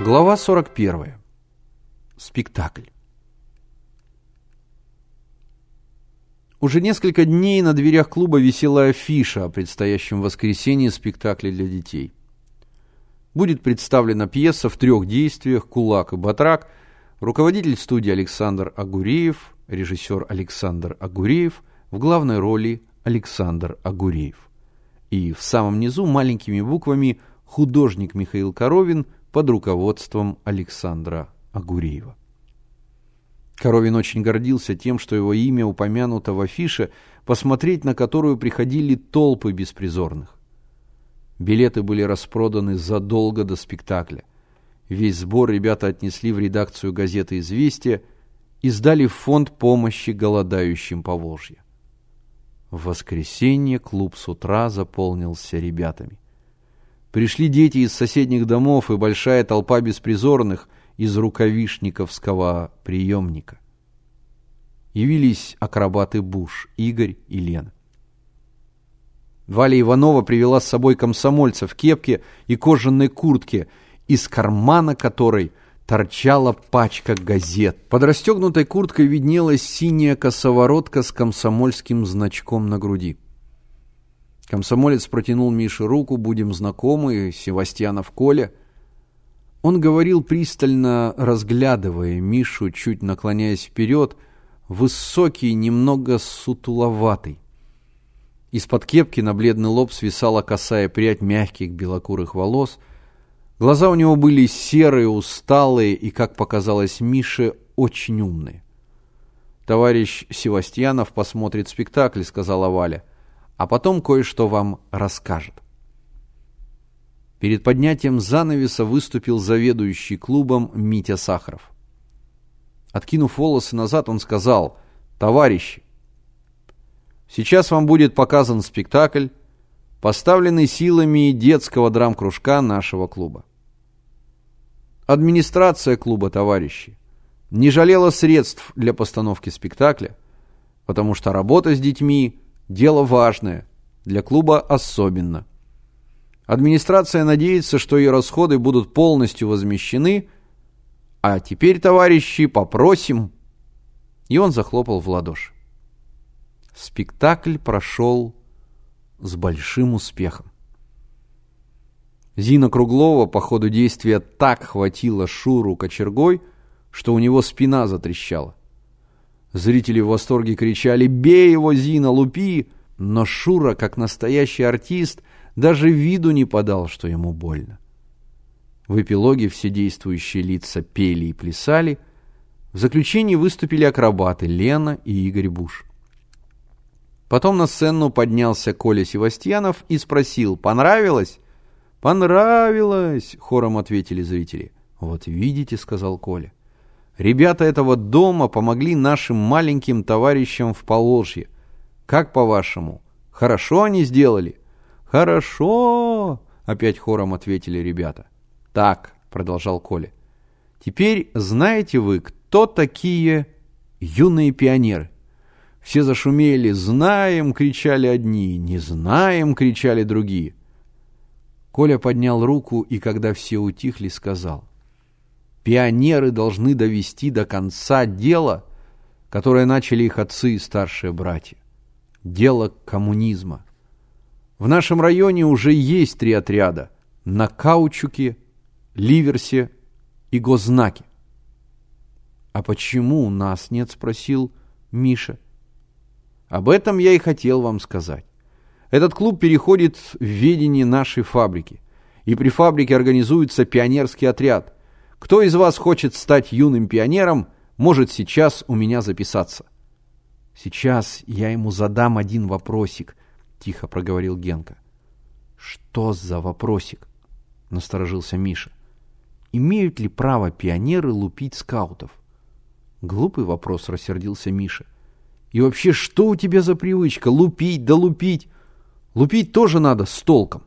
Глава 41. Спектакль. Уже несколько дней на дверях клуба висела афиша о предстоящем воскресенье спектакле для детей. Будет представлена пьеса в трех действиях «Кулак и Батрак», руководитель студии Александр Агуреев, режиссер Александр Агуреев, в главной роли Александр Агуреев. И в самом низу маленькими буквами художник Михаил Коровин под руководством Александра Агуреева. Коровин очень гордился тем, что его имя упомянуто в афише, посмотреть на которую приходили толпы беспризорных. Билеты были распроданы задолго до спектакля. Весь сбор ребята отнесли в редакцию газеты «Известия» и сдали в фонд помощи голодающим по Волжье. В воскресенье клуб с утра заполнился ребятами. Пришли дети из соседних домов и большая толпа беспризорных из рукавишниковского приемника. Явились акробаты Буш, Игорь и Лена. Валя Иванова привела с собой комсомольца в кепке и кожаной куртке, из кармана которой торчала пачка газет. Под расстегнутой курткой виднелась синяя косоворотка с комсомольским значком на груди. Комсомолец протянул Мише руку, будем знакомы, Севастьянов Коля. Он говорил пристально, разглядывая Мишу, чуть наклоняясь вперед, высокий, немного сутуловатый. Из-под кепки на бледный лоб свисала косая прядь мягких белокурых волос. Глаза у него были серые, усталые и, как показалось Мише, очень умные. «Товарищ Севастьянов посмотрит спектакль», — сказала Валя а потом кое-что вам расскажет. Перед поднятием занавеса выступил заведующий клубом Митя Сахаров. Откинув волосы назад, он сказал, «Товарищи, сейчас вам будет показан спектакль, поставленный силами детского драм-кружка нашего клуба. Администрация клуба, товарищи, не жалела средств для постановки спектакля, потому что работа с детьми – Дело важное, для клуба особенно. Администрация надеется, что ее расходы будут полностью возмещены, а теперь, товарищи, попросим. И он захлопал в ладоши. Спектакль прошел с большим успехом. Зина Круглова по ходу действия так хватила Шуру кочергой, что у него спина затрещала. Зрители в восторге кричали «Бей его, Зина, лупи!» Но Шура, как настоящий артист, даже виду не подал, что ему больно. В эпилоге все действующие лица пели и плясали. В заключении выступили акробаты Лена и Игорь Буш. Потом на сцену поднялся Коля Севастьянов и спросил «Понравилось?» «Понравилось!» — хором ответили зрители. «Вот видите», — сказал Коля. Ребята этого дома помогли нашим маленьким товарищам в Поволжье. Как по-вашему, хорошо они сделали? Хорошо, опять хором ответили ребята. Так, продолжал Коля. Теперь знаете вы, кто такие юные пионеры? Все зашумели «Знаем!» — кричали одни, «Не знаем!» — кричали другие. Коля поднял руку и, когда все утихли, сказал Пионеры должны довести до конца дело, которое начали их отцы и старшие братья. Дело коммунизма. В нашем районе уже есть три отряда – на Каучуке, Ливерсе и Гознаке. «А почему у нас нет?» – спросил Миша. Об этом я и хотел вам сказать. Этот клуб переходит в ведение нашей фабрики. И при фабрике организуется пионерский отряд – кто из вас хочет стать юным пионером, может сейчас у меня записаться. Сейчас я ему задам один вопросик, тихо проговорил Генка. Что за вопросик? Насторожился Миша. Имеют ли право пионеры лупить скаутов? Глупый вопрос, рассердился Миша. И вообще, что у тебя за привычка? Лупить да лупить. Лупить тоже надо с толком.